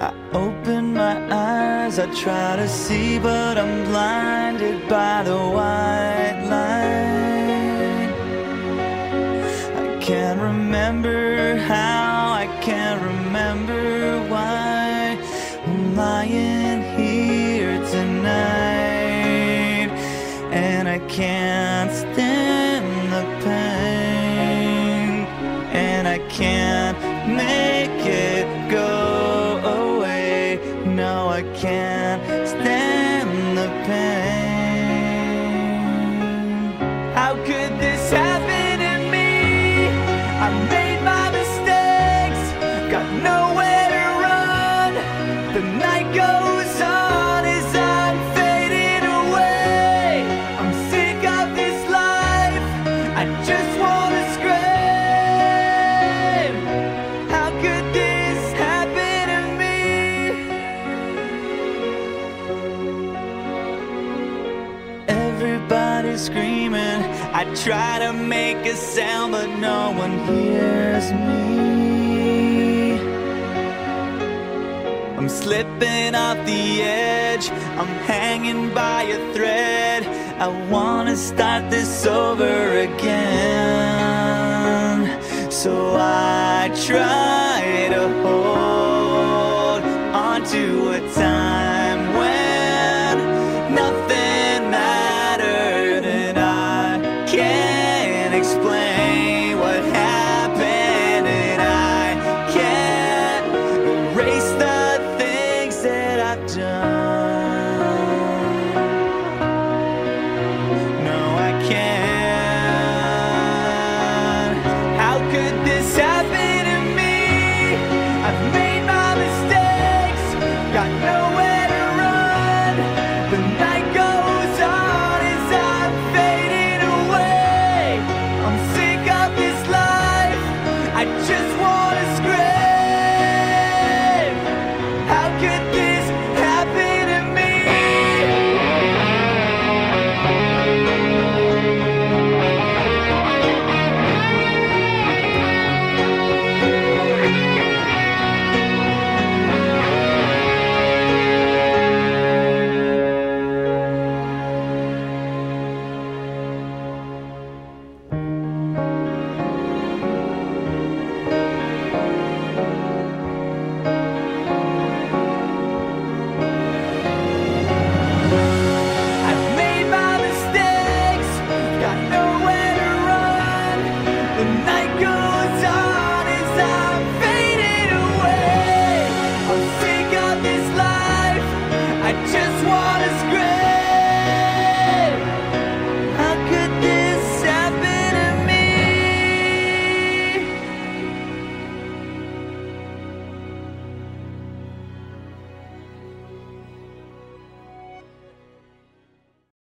I open my eyes, I try to see, but I'm blinded by the white light. I can't remember how, I can't remember why I'm lying. Screaming. I try to make a sound, but no one hears me. I'm slipping off the edge. I'm hanging by a thread. I wanna start this over again. So I try away.